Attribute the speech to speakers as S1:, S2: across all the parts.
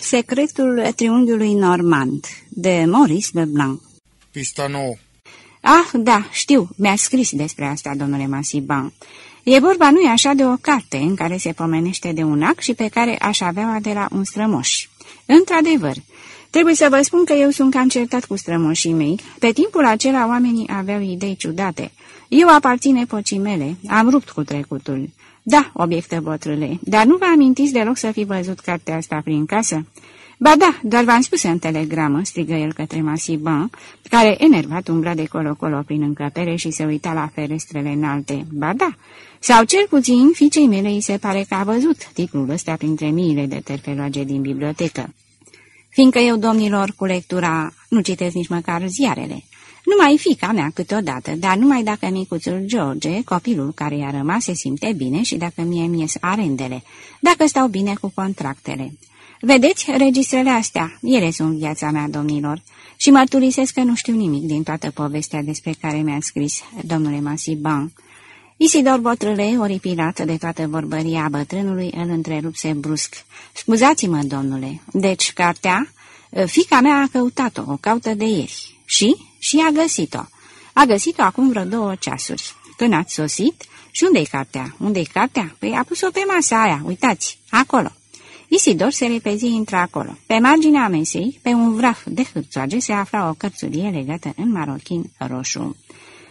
S1: Secretul triunghiului normand, de Maurice Leblanc
S2: Pista 9
S1: Ah, da, știu, mi-a scris despre asta, domnule Masiban. E vorba, nu-i așa, de o carte în care se pomenește de un ac și pe care aș avea de la un strămoș. Într-adevăr, trebuie să vă spun că eu sunt cam certat cu strămoșii mei. Pe timpul acela oamenii aveau idei ciudate. Eu aparțin epocii mele, am rupt cu trecutul. Da, obiectă botrâle, dar nu vă amintiți deloc să fi văzut cartea asta prin casă? Ba da, doar v-am spus în telegramă, strigă el către Masiban, care, enervat, umbla de colo-colo prin încăpere și se uita la ferestrele înalte. Ba da, sau cel puțin, fiicei mele îi se pare că a văzut titlul ăsta printre miile de terfeloage din bibliotecă. Fiindcă eu, domnilor, cu lectura nu citesc nici măcar ziarele. Numai fica mea câteodată, dar numai dacă micuțul George, copilul care i-a rămas, se simte bine și dacă mie mi arendele, dacă stau bine cu contractele. Vedeți registrele astea? Ele sunt viața mea, domnilor. Și mărturisesc că nu știu nimic din toată povestea despre care mi-a scris domnule Masiban. Isidor Botrâle, oripilat de toată vorbăria bătrânului, îl întrerupse brusc. Scuzați-mă, domnule, deci cartea? Fica mea a căutat-o, o caută de ieri. Și? Și a găsit-o. A găsit-o acum vreo două ceasuri. Când ați sosit? Și unde-i cartea? Unde-i cartea? Păi a pus-o pe masa aia, uitați, acolo. Isidor se repezi intră acolo. Pe marginea mesei, pe un vraf de hârțoage, se afla o cărțulie legată în marochin roșu.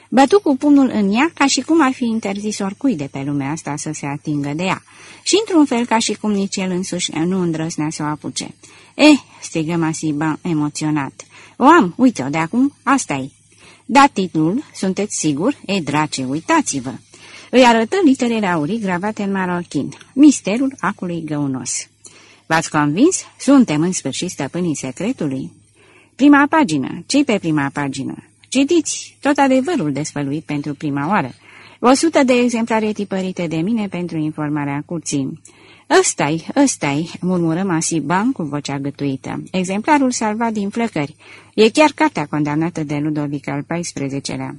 S1: Bătu cu pumnul în ea ca și cum ar fi interzis oricui de pe lumea asta să se atingă de ea și într-un fel ca și cum nici el însuși nu îndrăznea să o apuce. Eh, strigă Masiban emoționat. O am, uite-o de acum, asta e. Da titlul, sunteți sigur? E drace, uitați-vă. Îi arătă literele aurii gravate în marochin. Misterul acului găunos. V-ați convins? Suntem în sfârșit stăpânii secretului. Prima pagină. ce pe prima pagină? Citiți tot adevărul desfăluit pentru prima oară. O sută de exemplare tipărite de mine pentru informarea curții. Ăsta-i, ăsta-i, murmură Masiban cu vocea gătuită. Exemplarul salvat din flăcări. E chiar cartea condamnată de Ludovic al XIV-lea.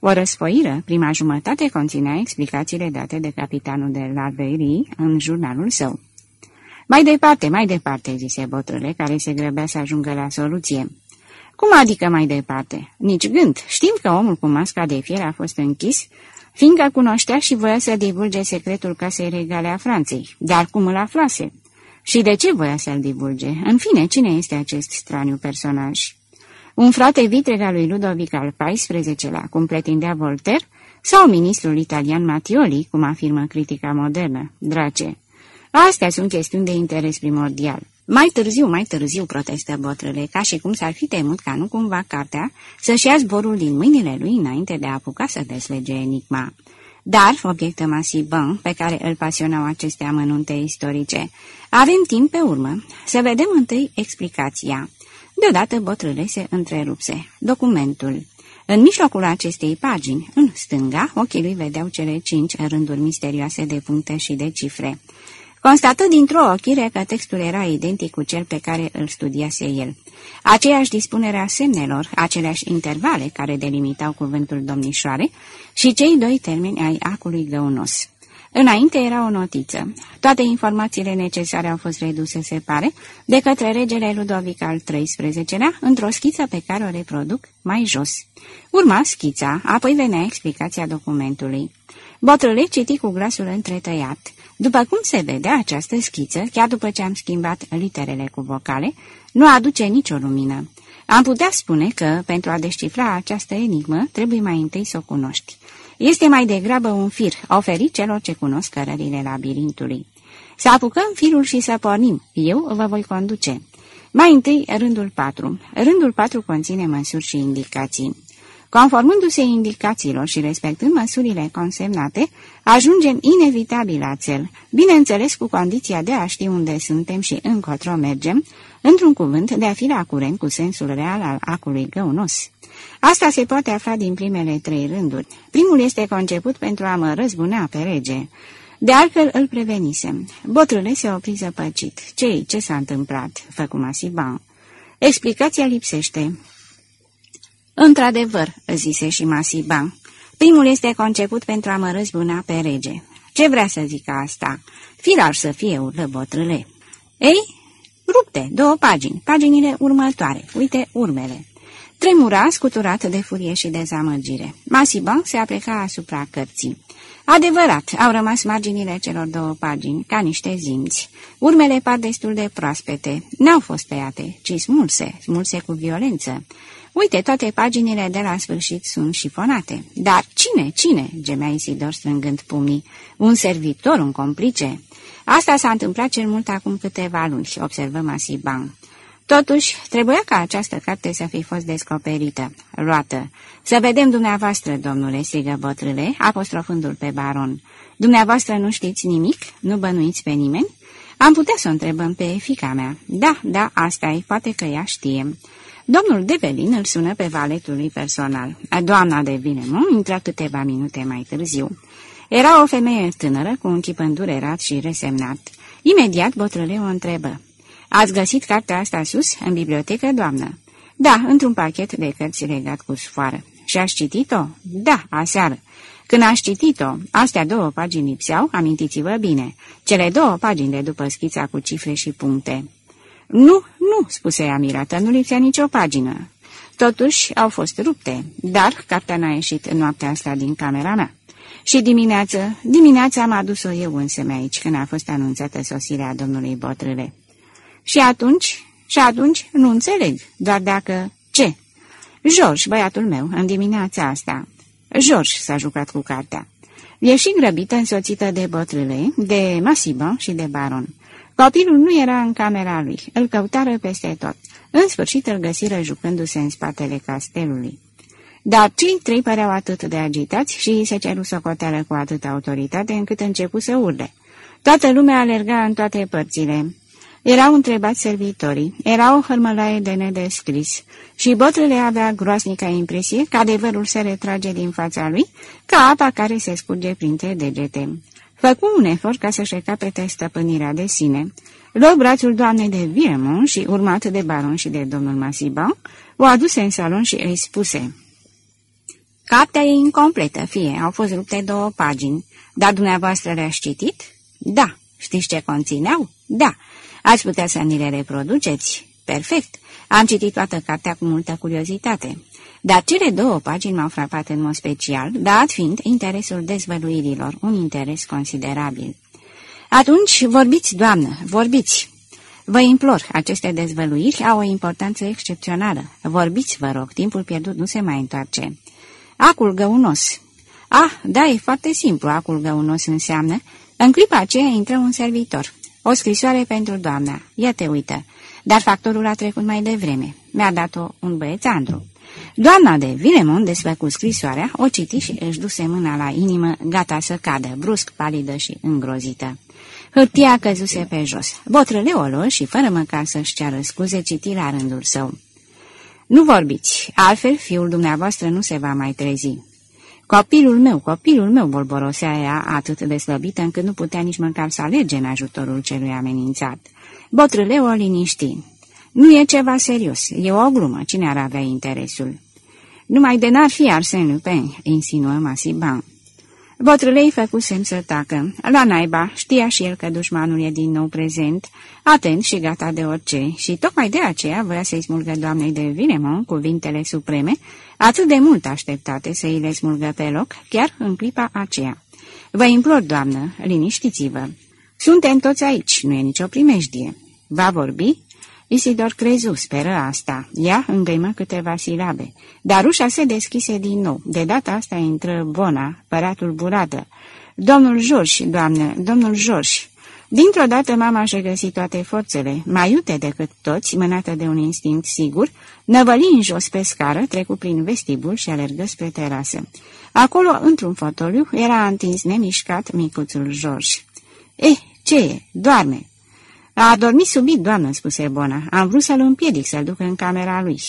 S1: O răsfoiră, prima jumătate conținea explicațiile date de capitanul de la Veri în jurnalul său. Mai departe, mai departe, zise botrâle, care se grăbea să ajungă la soluție. Cum adică mai departe? Nici gând. Știm că omul cu masca de fier a fost închis, fiindcă cunoștea și voia să divulge secretul casei regale a Franței. Dar cum îl aflase? Și de ce voia să-l divulge? În fine, cine este acest straniu personaj? Un frate vitreg al lui Ludovic al XIV-lea, cum pretindea Voltaire, sau ministrul italian Mattioli, cum afirmă critica modernă, Drace. Astea sunt chestiuni de interes primordial. Mai târziu, mai târziu, protestă botrele, ca și cum s-ar fi temut ca nu cumva cartea să-și ia zborul din mâinile lui înainte de a apuca să deslege enigma. Dar, obiectă Masiban, pe care îl pasionau aceste amănunte istorice, avem timp pe urmă să vedem întâi explicația. Deodată botrâle se întrerupse. Documentul. În mijlocul acestei pagini, în stânga, ochii lui vedeau cele cinci rânduri misterioase de puncte și de cifre. Constată dintr-o ochire că textul era identic cu cel pe care îl studiase el. Aceeași dispunere a semnelor, aceleași intervale care delimitau cuvântul domnișoare și cei doi termeni ai acului găunos. Înainte era o notiță. Toate informațiile necesare au fost reduse, se pare, de către regele Ludovic al XIII-lea într-o schiță pe care o reproduc mai jos. Urma schița, apoi venea explicația documentului. Botrâle citi cu glasul întretăiat. După cum se vede, această schiță, chiar după ce am schimbat literele cu vocale, nu aduce nicio lumină. Am putea spune că, pentru a descifra această enigmă, trebuie mai întâi să o cunoști. Este mai degrabă un fir, oferit celor ce cunosc cărările labirintului. Să apucăm firul și să pornim. Eu vă voi conduce. Mai întâi, rândul 4. Rândul 4 conține măsuri și indicații. Conformându-se indicațiilor și respectând măsurile consemnate, ajungem inevitabil la cel, bineînțeles cu condiția de a ști unde suntem și încotro mergem, într-un cuvânt de a fi la curent cu sensul real al acului găunos. Asta se poate afla din primele trei rânduri. Primul este conceput pentru a mă răzbuna pe rege. De altfel îl prevenisem. Botrâle se opri zăpăcit. Ce ce s-a întâmplat?" făcu Masiban. Explicația lipsește. Într-adevăr," zise și Masiban. Primul este conceput pentru a mă răzbuna pe rege. Ce vrea să zică asta? Firar să fie urlă botrâle. Ei, Rupte, două pagini, paginile următoare, uite urmele. Tremura, scuturat de furie și dezamăgire. Masiban se apleca asupra cărții. Adevărat, au rămas marginile celor două pagini, ca niște zimți. Urmele par destul de proaspete. N-au fost tăiate, ci smulse, smulse cu violență. Uite, toate paginile de la sfârșit sunt șifonate. Dar cine, cine? gemea Isidor strângând pumnii. Un servitor, un complice? Asta s-a întâmplat cel mult acum câteva luni, observă Masiban. Totuși, trebuia ca această carte să fi fost descoperită, luată. Să vedem dumneavoastră, domnule, strigă bătrâle, apostrofându-l pe baron. Dumneavoastră nu știți nimic? Nu bănuiți pe nimeni? Am putea să o întrebăm pe fica mea. Da, da, asta e, poate că ea știe. Domnul Develin îl sună pe valetul lui personal. Doamna de Vinemon intră câteva minute mai târziu. Era o femeie tânără cu un chip îndurerat și resemnat. Imediat bătrâle o întrebă. Ați găsit cartea asta sus, în bibliotecă, doamnă?" Da, într-un pachet de cărți legat cu sfoară." Și ați citit-o?" Da, aseară." Când ați citit-o, astea două pagini lipseau, amintiți-vă bine, cele două pagini de după schița cu cifre și puncte." Nu, nu," spuse ea mirată, nu lipsea nicio pagină." Totuși, au fost rupte, dar cartea n-a ieșit în noaptea asta din camera mea." Și dimineață, dimineața am adus-o eu însă aici, când a fost anunțată sosirea domnului Botrâle. Și atunci, și atunci nu înțeleg, doar dacă... Ce? George, băiatul meu, în dimineața asta. George s-a jucat cu cartea. Ieși grăbită însoțită de bătrâle, de Masiban și de baron. Copilul nu era în camera lui, îl căutară peste tot. În sfârșit îl găsiră jucându-se în spatele castelului. Dar cei trei păreau atât de agitați și se ceru socoteală cu atâta autoritate încât începu să urle. Toată lumea alerga în toate părțile. Erau întrebați servitorii, era o hărmălaie de nedescris și bătrâle avea groasnica impresie că adevărul se retrage din fața lui ca apa care se scurge printre degete. Făcu un efort ca să-și recapete stăpânirea de sine. Luă brațul doamnei de Viremont și, urmat de baron și de domnul Masiban, o aduse în salon și îi spuse Cartea e incompletă, fie, au fost rupte două pagini, dar dumneavoastră le-ați citit? Da. Știți ce conțineau? Da. Ați putea să ni le reproduceți? Perfect. Am citit toată cartea cu multă curiozitate. Dar cele două pagini m-au frapat în mod special, dat fiind interesul dezvăluirilor, un interes considerabil. Atunci, vorbiți, doamnă, vorbiți. Vă implor, aceste dezvăluiri au o importanță excepțională. Vorbiți, vă rog, timpul pierdut nu se mai întoarce. Acul găunos. Ah, da, e foarte simplu, acul găunos înseamnă. În clipa aceea intră un servitor. O scrisoare pentru doamna. Ia te uită. Dar factorul a trecut mai devreme. Mi-a dat-o un băieț Andru. Doamna de Vilemon desfăcu scrisoarea, o citi și își duse mâna la inimă, gata să cadă, brusc, palidă și îngrozită. Hârtia căzuse pe jos. Botrăle o luă și, fără măcar să-și ceară scuze, citi la rândul său. Nu vorbiți, altfel fiul dumneavoastră nu se va mai trezi. Copilul meu, copilul meu, bolborosea ea atât de slăbită încât nu putea nici măcar să alege în ajutorul celui amenințat. Botrâle o liniști. Nu e ceva serios, e o glumă, cine ar avea interesul? Numai de n-ar fi Arsene Lupin, insinuă Masiban. Botrâlei făcu semn să tacă. La naiba, știa și el că dușmanul e din nou prezent, atent și gata de orice, și tocmai de aceea voia să-i smulgă doamnei de Vinemon cuvintele supreme, atât de mult așteptate să îi le smulgă pe loc, chiar în clipa aceea. Vă implor, doamnă, liniștiți-vă. Suntem toți aici, nu e nicio primejdie. Va vorbi? Isidor crezu, speră asta. Ea îngăimă câteva silabe. Dar ușa se deschise din nou. De data asta intră Bona, păratul buradă. Domnul Jorși, doamnă, domnul Jorși. Dintr-o dată mama și-a găsit toate forțele, mai iute decât toți, mânată de un instinct sigur, năvăli în jos pe scară, trecu prin vestibul și alergă spre terasă. Acolo, într-un fotoliu, era întins nemișcat micuțul George. Eh, ce e? Doarme!" A adormit subit, doamnă," spuse Bona. Am vrut să-l împiedic să-l ducă în camera lui.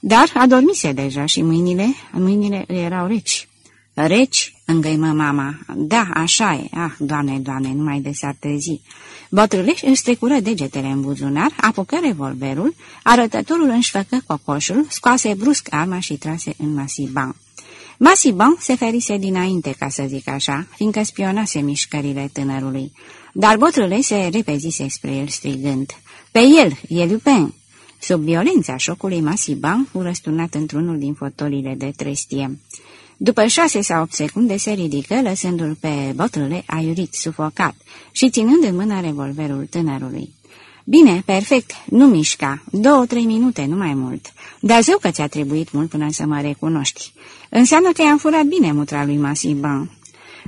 S1: Dar adormise deja și mâinile, mâinile erau reci. Reci?" îngăimă mama. Da, așa e. Ah, doamne, doamne, numai de s-ar trezi." Bătrâleș își strecură degetele în buzunar, apucă revolverul, arătătorul își făcă cocoșul, scoase brusc arma și trase în Masiban. Masiban se ferise dinainte, ca să zic așa, fiindcă spionase mișcările tânărului. Dar botrâle se repezise spre el strigând, Pe el, e Lupin!" Sub violența șocului, Masiban fu răsturnat într-unul din fotolile de trestie. După șase sau opt secunde se ridică, lăsându-l pe botrâle aiurit, sufocat și ținând în mână revolverul tânărului. Bine, perfect, nu mișca, două-trei minute, nu mai mult. Dar zău că ți-a trebuit mult până să mă recunoști. Înseamnă că i-am furat bine mutra lui Masiban.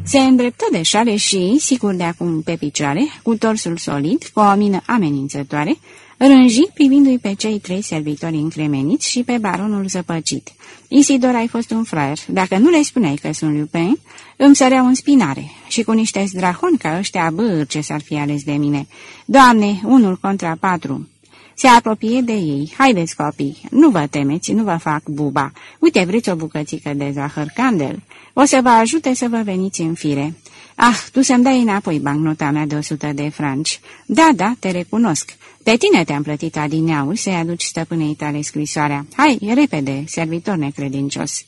S1: Se îndreptă de șale și, sigur de acum pe picioare, cu torsul solid, cu o mină amenințătoare, rânji privindu-i pe cei trei servitori încremeniți și pe baronul zăpăcit. Isidor, ai fost un fraier. Dacă nu le spuneai că sunt Lupin, îmi săreau în spinare și cu niște zdrahoni ca ăștia băr ce s-ar fi ales de mine. Doamne, unul contra patru. Se apropie de ei. Haideți, copii, nu vă temeți, nu vă fac buba. Uite, vreți o bucățică de zahăr candel? O să vă ajute să vă veniți în fire. Ah, tu să-mi dai înapoi bancnota mea de 100 de franci. Da, da, te recunosc. Pe tine te-am plătit adineauri să-i aduci stăpânei tale scrisoarea. Hai, repede, servitor necredincios.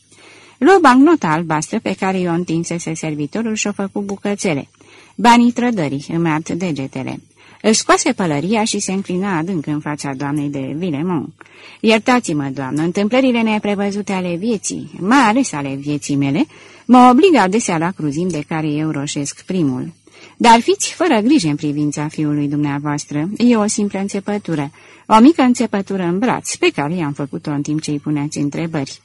S1: Luă bancnota albastră pe care i-o întinsese servitorul și-o făcu bucățele. Banii trădării îmi ard degetele. Își scoase pălăria și se înclina adânc în fața doamnei de Vilemont. Iertați-mă, doamnă, întâmplările neprevăzute ale vieții, mai ales ale vieții mele, mă obligă adesea la cruzim de care eu roșesc primul. Dar fiți fără grijă în privința fiului dumneavoastră. E o simplă înțepătură, o mică înțepătură în braț, pe care i-am făcut-o în timp ce îi puneați întrebări.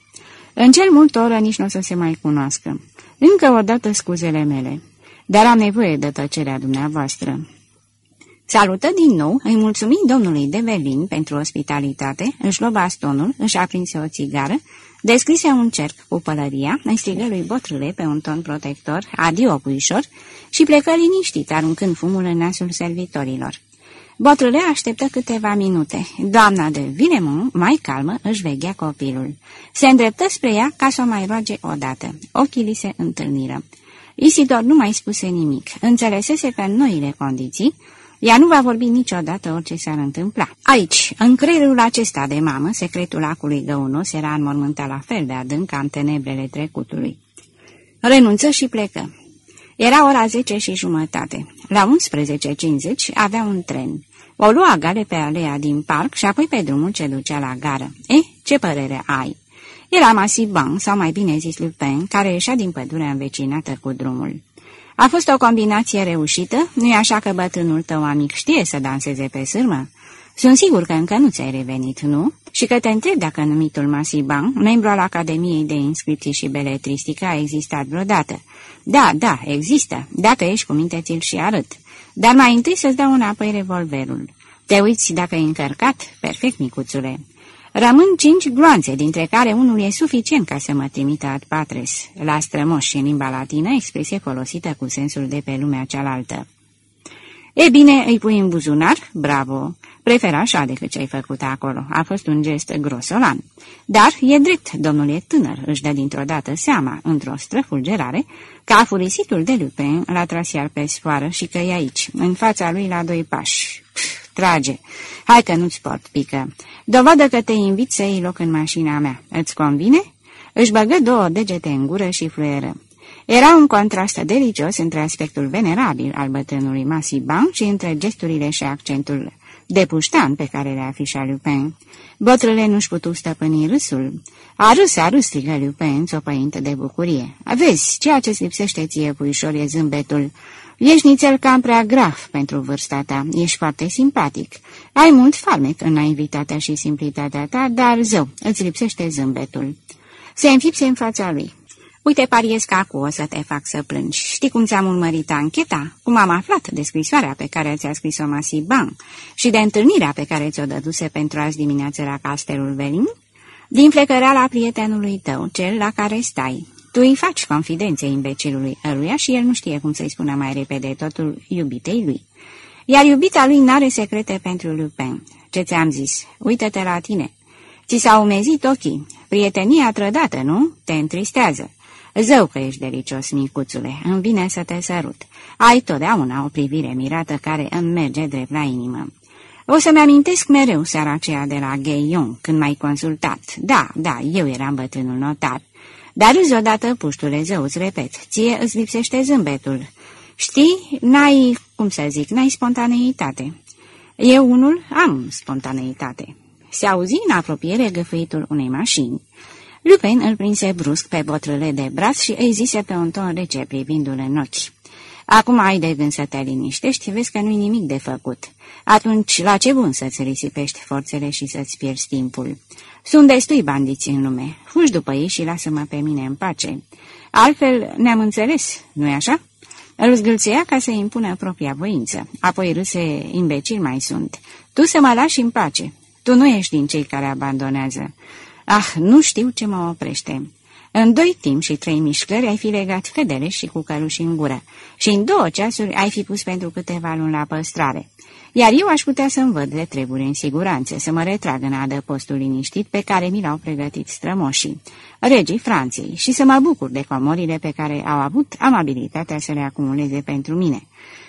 S1: În cel mult oră nici nu o să se mai cunoască. Încă o dată scuzele mele, dar am nevoie de tăcerea dumneavoastră. Salută din nou, îi mulțumi domnului de Berlin pentru ospitalitate, își luă bastonul, își aprinse o țigară, descrise un cerc cu pălăria, îi strigă lui Botrâle pe un ton protector, adio puișor, și plecă liniștit, aruncând fumul în nasul servitorilor. Botrâle așteptă câteva minute. Doamna de Vilemont, mai calmă, își veghea copilul. Se îndreptă spre ea ca să o mai roage odată. Ochii li se întâlniră. Isidor nu mai spuse nimic. Înțelesese că în noile condiții, ea nu va vorbi niciodată orice s-ar întâmpla. Aici, în creierul acesta de mamă, secretul acului găunos era înmormântat la fel de adânc ca în tenebrele trecutului. Renunță și plecă. Era ora zece și jumătate. La 11.50 avea un tren. O lua gale pe alea din parc și apoi pe drumul ce ducea la gară. Eh, ce părere ai? Era Masiban, sau mai bine zis Lupin, care ieșea din pădurea învecinată cu drumul. A fost o combinație reușită? Nu-i așa că bătrânul tău amic știe să danseze pe sârmă? Sunt sigur că încă nu ți-ai revenit, nu? Și că te întreb dacă numitul Masiban, membru al Academiei de Inscripții și Beletristică, a existat vreodată. Da, da, există. Dacă ești cu minte, ți-l și arăt. Dar mai întâi să-ți dau înapoi revolverul. Te uiți dacă e încărcat? Perfect, micuțule. Rămân cinci gloanțe, dintre care unul e suficient ca să mă trimită ad patres, la strămoș în limba latină, expresie folosită cu sensul de pe lumea cealaltă. E bine, îi pui în buzunar? Bravo! Prefer așa decât ce ai făcut acolo. A fost un gest grosolan. Dar e drept, domnul e tânăr, își dă dintr-o dată seama, într-o străfulgerare, că a furisitul de Lupin l-a tras iar pe sfoară și că e aici, în fața lui la doi pași. Pff, trage! Hai că nu-ți port, pică. Dovadă că te invit să iei loc în mașina mea. Îți convine? Își băgă două degete în gură și fluieră. Era un contrast delicios între aspectul venerabil al bătrânului Masiban și între gesturile și accentul de puștan pe care le afișa Lupin. Botrele nu-și putu stăpâni râsul. A râs, a râs, strigă Lupin, țopăind de bucurie. Vezi, ceea ce-ți lipsește ție, puișor, e zâmbetul. Ești nițel cam prea grav pentru vârsta ta, ești foarte simpatic. Ai mult farmec în naivitatea și simplitatea ta, dar zău, îți lipsește zâmbetul. Se înfipse în fața lui. Uite, pariez că acum o să te fac să plângi. Știi cum ți-am urmărit ancheta? Cum am aflat de scrisoarea pe care ți-a scris-o Masiban și de întâlnirea pe care ți-o dăduse pentru azi dimineață la castelul Velin? Din la prietenului tău, cel la care stai. Tu îi faci confidențe imbecilului ăluia și el nu știe cum să-i spună mai repede totul iubitei lui. Iar iubita lui n-are secrete pentru Lupin. Ce ți-am zis? Uită-te la tine. Ți s-au umezit ochii. Prietenia trădată, nu? Te întristează. Zău că ești delicios, micuțule, îmi vine să te sărut. Ai totdeauna o privire mirată care îmi merge drept la inimă. O să-mi amintesc mereu seara aceea de la Gaion, când m-ai consultat. Da, da, eu eram bătrânul notar. Dar râzi odată, puștule zău, îți repet, ție îți lipsește zâmbetul. Știi, n-ai, cum să zic, n-ai spontaneitate. Eu unul am spontaneitate. Se auzi în apropiere găfâitul unei mașini. Lupin îl prinse brusc pe botrâle de braț și îi zise pe un ton rece privindu-l în ochi. Acum ai de gând să te liniștești, vezi că nu-i nimic de făcut. Atunci, la ce bun să-ți risipești forțele și să-ți pierzi timpul? Sunt destui bandiți în lume. Fugi după ei și lasă-mă pe mine în pace. Altfel ne-am înțeles, nu-i așa?" Îl zgâlțea ca să impună propria voință. Apoi râse, imbecil mai sunt. Tu să mă lași în pace. Tu nu ești din cei care abandonează. Ah, nu știu ce mă oprește. În doi timp și trei mișcări ai fi legat fedele și cu căruși în gură și în două ceasuri ai fi pus pentru câteva luni la păstrare. Iar eu aș putea să-mi văd de treburi în siguranță, să mă retrag în adăpostul liniștit pe care mi l-au pregătit strămoșii, regii Franței, și să mă bucur de comorile pe care au avut amabilitatea să le acumuleze pentru mine.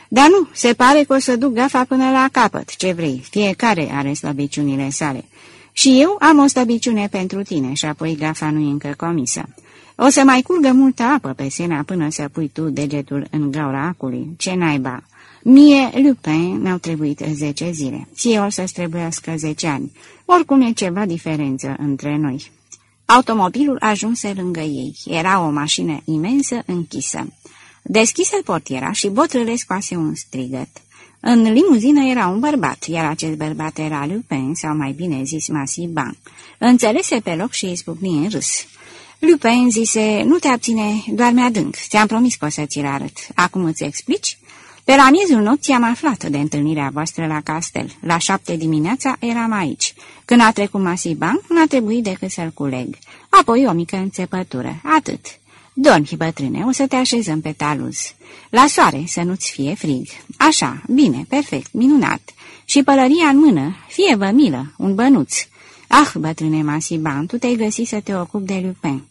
S1: Dar nu, se pare că o să duc gafa până la capăt, ce vrei, fiecare are slăbiciunile sale. Și eu am o slăbiciune pentru tine și apoi gafa nu e încă comisă. O să mai curgă multă apă pe sena până să pui tu degetul în gaura acului. Ce naiba! Mie, Lupin, mi-au trebuit zece zile. Ție o să-ți trebuiască zece ani. Oricum e ceva diferență între noi. Automobilul ajunse lângă ei. Era o mașină imensă închisă. Deschise portiera și botrâle scoase un strigăt. În limuzină era un bărbat, iar acest bărbat era Lupin, sau mai bine zis Masiban. Înțelese pe loc și izbucni în râs. Lupin zise, nu te abține, doarme adânc, ți-am promis că o să ți-l arăt. Acum îți explici? Pe la miezul nopții am aflat de întâlnirea voastră la castel. La șapte dimineața eram aici. Când a trecut Masiban, n-a trebuit decât să-l culeg. Apoi o mică înțepătură, atât. Dormi, bătrâne, o să te așezăm pe taluz. La soare, să nu-ți fie frig. Așa, bine, perfect, minunat. Și pălăria în mână, fie vă milă, un bănuț. Ah, bătrâne Masiban, tu te-ai găsit să te ocupi de Lupin.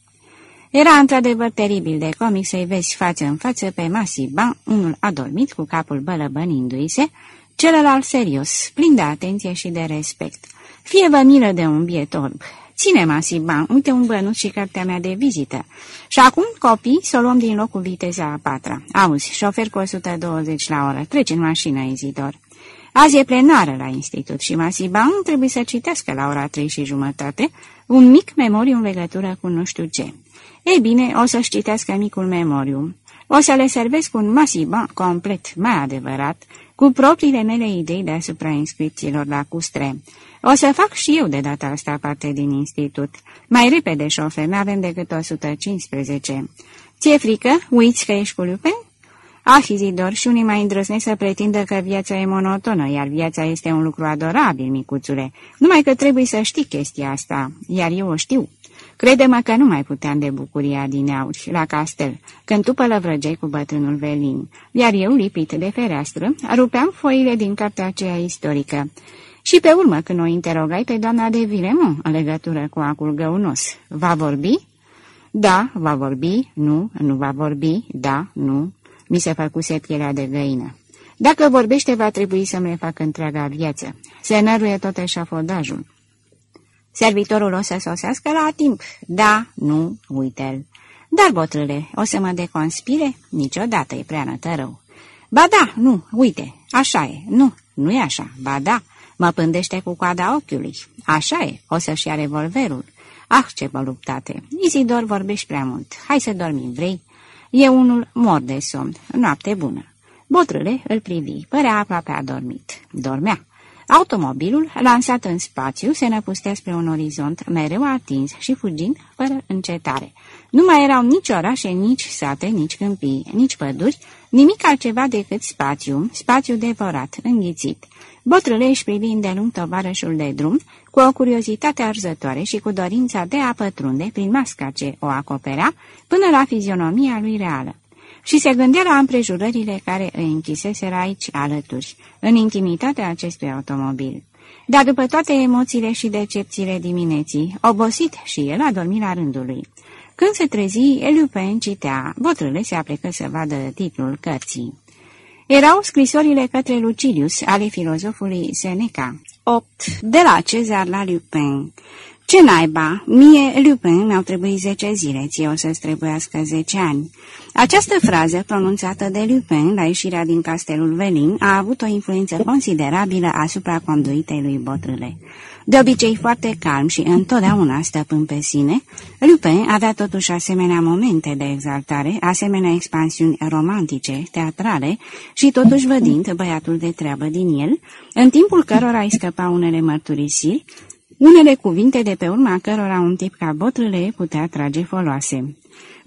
S1: Era într-adevăr teribil de comic să-i vezi față în față pe Masiban, unul adormit cu capul bălăbănindu-i se, celălalt serios, plin de atenție și de respect. Fie vă milă de un biet orb, Ține, Masiban, uite un bănuț și cartea mea de vizită. Și acum, copii, să o luăm din locul viteza a patra. Auzi, șofer cu 120 la oră, treci în mașină, Izidor. Azi e plenară la institut și Masiban trebuie să citească la ora trei și jumătate un mic memoriu în legătură cu nu știu ce. Ei bine, o să-și citească micul memoriu. O să le servesc un Masiban complet, mai adevărat, cu propriile mele idei deasupra inscripțiilor la custre. O să fac și eu de data asta parte din institut. Mai repede, șofer, n-avem decât 115. Ție frică? Uiți că ești cu Lupe? Ah, Izidor, și unii mai îndrăznesc să pretindă că viața e monotonă, iar viața este un lucru adorabil, micuțule. Numai că trebuie să știi chestia asta, iar eu o știu. Crede-mă că nu mai puteam de bucuria din auri la castel, când tu pălăvrăgeai cu bătrânul Velin, iar eu, lipit de fereastră, rupeam foile din cartea aceea istorică. Și pe urmă, când o interogai pe doamna de Vilemu în legătură cu acul găunos, va vorbi? Da, va vorbi, nu, nu va vorbi, da, nu. Mi se făcuse pielea de găină. Dacă vorbește, va trebui să-mi fac întreaga viață. Se năruie tot eșafodajul. Servitorul o să sosească la timp. Da, nu, uite-l. Dar, botrâle, o să mă deconspire? Niciodată e prea nătărău. Ba da, nu, uite, așa e, nu, nu e așa, ba da, mă pândește cu coada ochiului. Așa e, o să-și ia revolverul. Ah, ce voluptate! Izidor, vorbești prea mult. Hai să dormim, vrei? E unul mor de somn. Noapte bună. Botrâle îl privi, părea aproape adormit. Dormea. Automobilul, lansat în spațiu, se năpustea spre un orizont mereu atins și fugind fără încetare. Nu mai erau nici orașe, nici sate, nici câmpii, nici păduri, nimic altceva decât spațiu, spațiu devorat, înghițit. Botrâle își privind de lung tovarășul de drum, cu o curiozitate arzătoare și cu dorința de a pătrunde prin masca ce o acoperea, până la fizionomia lui reală și se gândea la împrejurările care îi închiseseră aici alături, în intimitatea acestui automobil. Dar după toate emoțiile și decepțiile dimineții, obosit și el a dormit la rândul lui. Când se trezi, Eliupen citea, botrâle se aplecă să vadă titlul cărții. Erau scrisorile către Lucilius ale filozofului Seneca. 8. De la Cezar la Lupin Ce naiba? Mie, Lupin, mi-au trebuit zece zile, ție o să-ți trebuiască zece ani." Această frază, pronunțată de Lupin la ieșirea din castelul Velin, a avut o influență considerabilă asupra conduitei lui Botrâle. De obicei foarte calm și întotdeauna stăpân pe sine, Lupin avea totuși asemenea momente de exaltare, asemenea expansiuni romantice, teatrale și totuși vădind băiatul de treabă din el, în timpul cărora îi scăpa unele mărturisiri, unele cuvinte de pe urma cărora un tip ca botrâle putea trage foloase.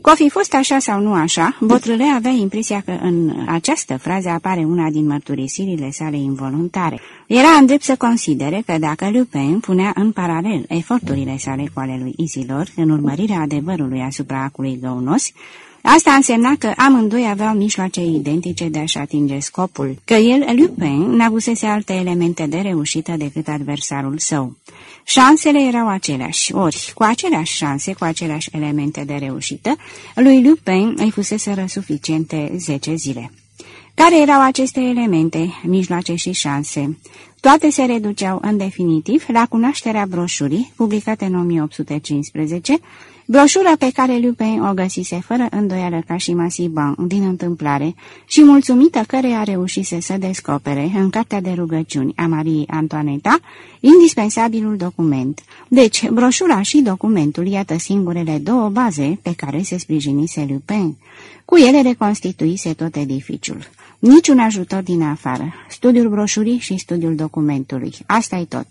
S1: Cu fi fost așa sau nu așa, Botrâle avea impresia că în această frază apare una din mărturisirile sale involuntare. Era îndrept să considere că dacă Lupin punea în paralel eforturile sale cu ale lui Isilor în urmărirea adevărului asupra acului găunos, Asta însemna că amândoi aveau mijloace identice de a-și atinge scopul, că el, Lupin, n-avusese alte elemente de reușită decât adversarul său. Șansele erau aceleași, ori, cu aceleași șanse, cu aceleași elemente de reușită, lui Lupin îi fuseseră suficiente zece zile. Care erau aceste elemente, mijloace și șanse? Toate se reduceau în definitiv la cunoașterea broșurii, publicate în 1815, broșură pe care Lupin o găsise fără îndoială ca și Masiban din întâmplare și mulțumită care a reușit să descopere în cartea de rugăciuni a Mariei Antoaneta indispensabilul document. Deci, broșura și documentul iată singurele două baze pe care se sprijinise Lupin. Cu ele reconstituise tot edificiul. Niciun ajutor din afară. Studiul broșurii și studiul documentului. asta e tot.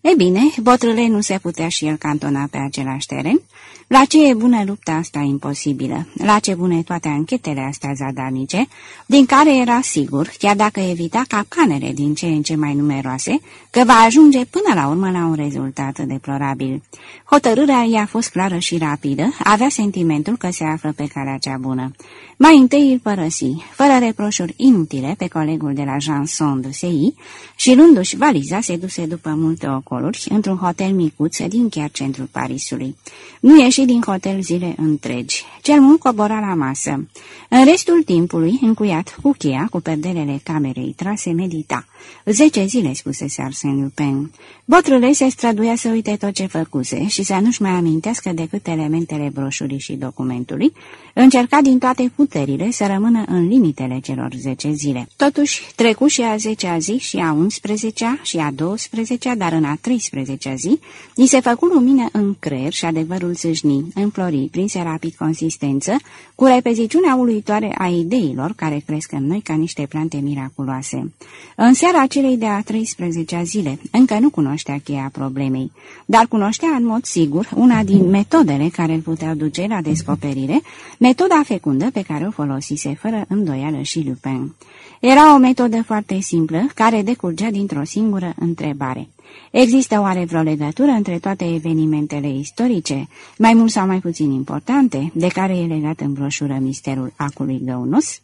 S1: E bine, botrâle nu se putea și el cantona pe același teren. La ce e bună lupta asta imposibilă? La ce bune toate anchetele astea zadarnice, din care era sigur, chiar dacă evita capcanele din ce în ce mai numeroase, că va ajunge până la urmă la un rezultat deplorabil. Hotărârea i-a fost clară și rapidă, avea sentimentul că se află pe calea cea bună. Mai întâi îl părăsi, fără reproșuri inutile pe colegul de la Janson de Sei și luându-și valiza se duse după multe ocoluri într-un hotel micuț din chiar centrul Parisului. Nu ieși din hotel zile întregi. Cel mult cobora la masă. În restul timpului, încuiat cu cheia, cu perdelele camerei trase, medita. Zece zile, spusese Arsène Lupin. Botrâle se străduia să uite tot ce făcuse și să nu-și mai amintească decât elementele broșurii și documentului, încerca din toate puterile să rămână în limitele celor zece zile. Totuși, trecu și a zecea zi și a unsprezecea și a douăsprezecea, dar în a treisprezecea zi, ni se făcu lumină în creier și adevărul sâșni, înflori, prinse rapid consistență, cu repeziciunea uluitoare a ideilor care cresc în noi ca niște plante miraculoase. În seara acelei de a 13-a zile, încă nu cunoștea cheia problemei, dar cunoștea în mod sigur una din metodele care îl puteau duce la descoperire, metoda fecundă pe care o folosise fără îndoială și Lupin. Era o metodă foarte simplă, care decurgea dintr-o singură întrebare. Există oare vreo legătură între toate evenimentele istorice, mai mult sau mai puțin importante, de care e legat în broșură misterul acului găunos?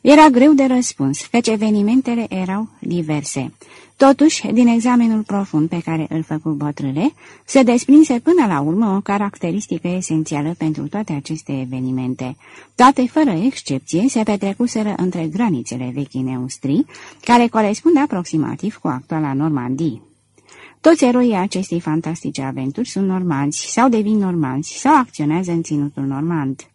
S1: Era greu de răspuns, căci evenimentele erau diverse. Totuși, din examenul profund pe care îl făcu bătrâle, se desprinse până la urmă o caracteristică esențială pentru toate aceste evenimente. Toate, fără excepție, se petrecuseră între granițele vechii neustrii, care corespund aproximativ cu actuala Normandie. Toți eroii acestei fantastice aventuri sunt normanzi sau devin normanzi sau acționează în ținutul normand.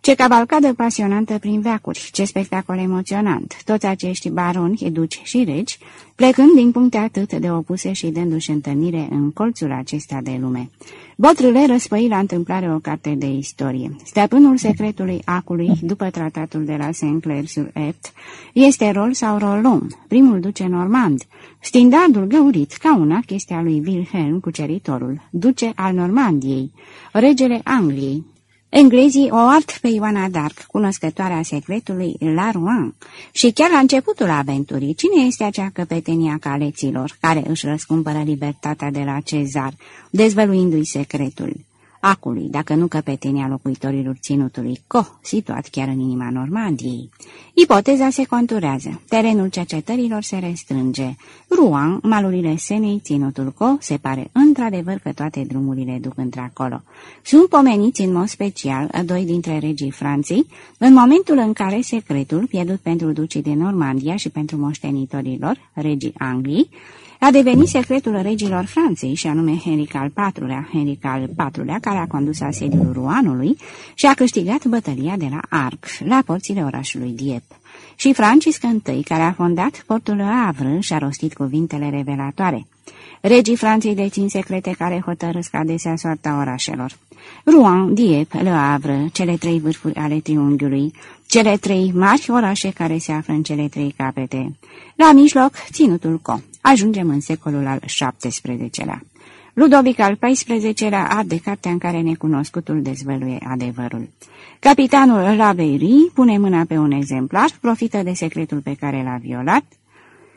S1: Ce cavalcadă pasionantă prin veacuri, ce spectacol emoționant, toți acești baroni, duci și regi, plecând din puncte atât de opuse și dându-și întâlnire în colțul acesta de lume. Botrâle răspăi la întâmplare o carte de istorie. Stăpânul secretului acului, după tratatul de la Saint-Clair-sur-Ept, este Rol sau Rolon, primul duce normand, stindardul găurit ca una chestia lui Wilhelm cuceritorul, duce al Normandiei, regele Angliei, Englezii o art pe Ioana Dark, cunoscătoarea secretului la Rouen. Și chiar la începutul aventurii, cine este acea căpetenia caleților care își răscumpără libertatea de la cezar, dezvăluindu-i secretul? Acului, dacă nu căpetenia locuitorilor ținutului Co, situat chiar în inima Normandiei. Ipoteza se conturează. Terenul cercetărilor se restrânge. Rouen, malurile Senei, ținutul Co, se pare într-adevăr că toate drumurile duc într-acolo. Sunt pomeniți în mod special doi dintre regii Franței, în momentul în care secretul, pierdut pentru ducii de Normandia și pentru moștenitorilor, regii Anglii, a devenit secretul regilor Franței, și anume Henric al IV-lea, Henric al IV-lea, care a condus asediul Ruanului și a câștigat bătălia de la Arc, la porțile orașului Dieppe și Francisc I, care a fondat portul Havre și a rostit cuvintele revelatoare. Regii Franței dețin secrete care hotărăsc adesea soarta orașelor. Rouen, Dieppe, Le Havre, cele trei vârfuri ale triunghiului, cele trei mari orașe care se află în cele trei capete. La mijloc, ținutul Co. Ajungem în secolul al XVII-lea. Ludovic al XIV-lea arde cartea în care necunoscutul dezvăluie adevărul. Capitanul Laverie pune mâna pe un exemplar, profită de secretul pe care l-a violat,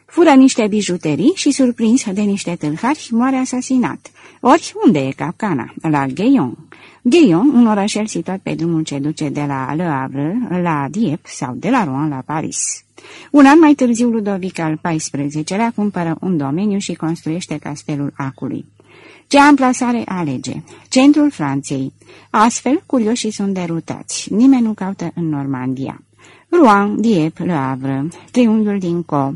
S1: fură niște bijuterii și, surprins de niște tâlhari, moare asasinat. Ori unde e capcana? La Gheyon. Gheyon, un orășel situat pe drumul ce duce de la Le Havre la Dieppe sau de la Rouen la Paris. Un an mai târziu, Ludovic al XIV-lea cumpără un domeniu și construiește castelul Acului. Ce amplasare alege? Centrul Franței. Astfel, curioșii sunt derutați. Nimeni nu caută în Normandia. Rouen, Dieppe, Le Havre, triunghiul din Co.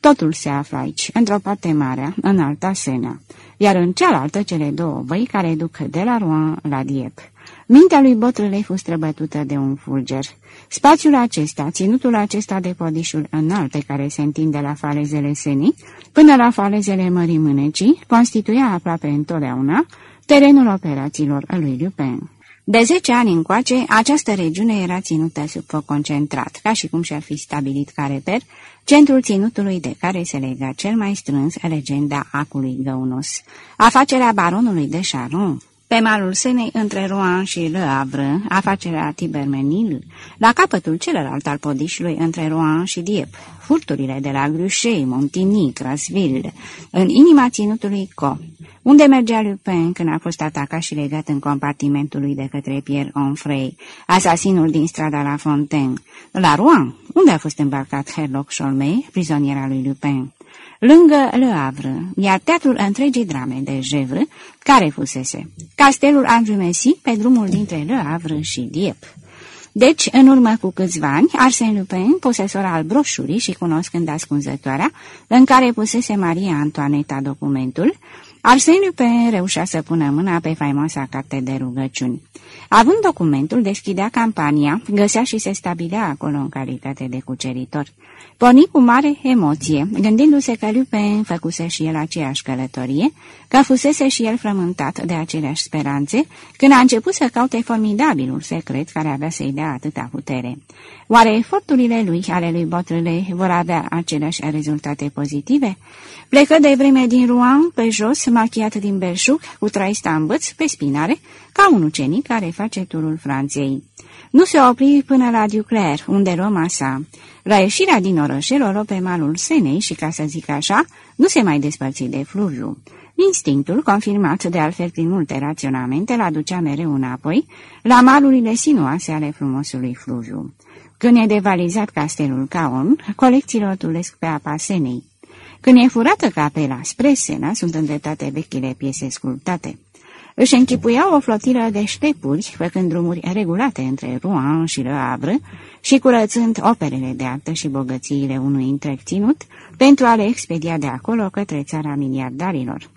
S1: Totul se află aici, într-o parte mare, în alta Sena, iar în cealaltă cele două văi care duc de la Rouen la Dieppe. Mintea lui Botrâlei fost străbătută de un fulger. Spațiul acesta, ținutul acesta de podișul înalt pe care se întinde la falezele Senii, până la falezele Mării Mânecii, constituia aproape întotdeauna terenul operațiilor lui Lupin. De zece ani încoace, această regiune era ținută sub foc concentrat, ca și cum și-ar fi stabilit ca reper, centrul ținutului de care se lega cel mai strâns legenda acului găunos. Afacerea baronului de Charon, pe malul Senei, între Rouen și Le Havre, afacerea Tibermenil, la capătul celălalt al podișului între Rouen și Dieppe, furturile de la Gruchet, Montigny, Crasville, în inima ținutului Co, unde mergea Lupin când a fost atacat și legat în compartimentul lui de către Pierre Onfray, asasinul din strada La Fontaine, la Rouen, unde a fost îmbarcat Herlock Cholmey, prizoniera lui Lupin lângă Le Havre, iar teatrul întregii drame de Gevre, care fusese castelul Andrumesi pe drumul dintre Le Havre și Dieppe. Deci, în urmă cu câțiva ani, Arsène Lupin, posesor al broșurii și cunoscând ascunzătoarea, în care pusese Maria Antoaneta documentul, Arsène Lupin reușea să pună mâna pe faimoasa carte de rugăciuni. Având documentul, deschidea campania, găsea și se stabilea acolo în calitate de cuceritor. Porni cu mare emoție, gândindu-se că Lupin făcuse și el aceeași călătorie, că fusese și el frământat de aceleași speranțe, când a început să caute formidabilul secret care avea să-i dea atâta putere. Oare eforturile lui, ale lui Botrele, vor avea aceleași rezultate pozitive? Plecă de vreme din Rouen, pe jos, machiat din belșug, cu traista în băț, pe spinare, ca un ucenic care face turul Franței. Nu se opri până la Duclair, unde Roma sa. La ieșirea din orășel o pe malul Senei și, ca să zic așa, nu se mai despărți de Fluviu. Instinctul, confirmat de altfel prin multe raționamente, l aducea mereu înapoi, la malurile sinuoase ale frumosului Fluviu. Când e devalizat castelul Caon, colecțiile tulesc pe apa Senei. Când e furată capela spre Sena, sunt îndreptate vechile piese sculptate. Își închipuiau o flotilă de ștepuri, făcând drumuri regulate între Rouen și Le Havre și curățând operele de artă și bogățiile unui întreg ținut pentru a le expedia de acolo către țara miliardarilor.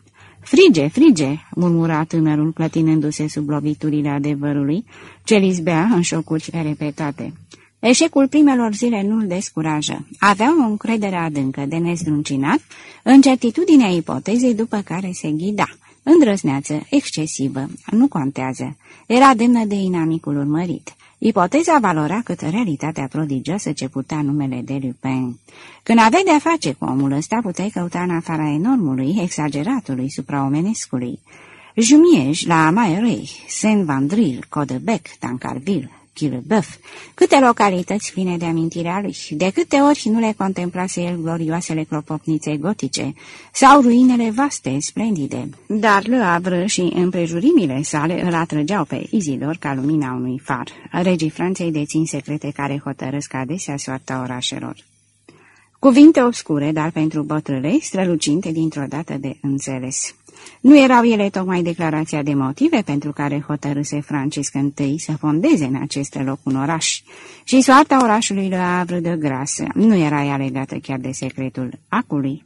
S1: Frige, frige!" murmura tânărul, clătinându-se sub loviturile adevărului, ce lizbea în șocuri repetate. Eșecul primelor zile nu-l descurajă. Avea o încredere adâncă de nezdruncinat în certitudinea ipotezei după care se ghida. Îndrăzneață, excesivă, nu contează. Era demnă de inamicul urmărit. Ipoteza valora cât realitatea prodigioasă ce putea numele de Lupin. Când aveai de-a face cu omul ăsta, puteai căuta în afara enormului, exageratului, supraomenescului. Jumiej la Maerei, Saint-Vandril, Codebec, Tancarville, Chilbeuf, câte localități pline de amintirea lui, de câte ori nu le contemplase el glorioasele clopopnițe gotice sau ruinele vaste, splendide. Dar Le Havre și împrejurimile sale îl atrăgeau pe Izidor ca lumina unui far. Regii Franței dețin secrete care hotărăsc adesea soarta orașelor. Cuvinte obscure, dar pentru bătrâle, strălucinte dintr-o dată de înțeles. Nu erau ele tocmai declarația de motive pentru care hotărâse Francisc I să fondeze în acest loc un oraș și soarta orașului Le Havre de Grasă nu era ea legată chiar de secretul acului.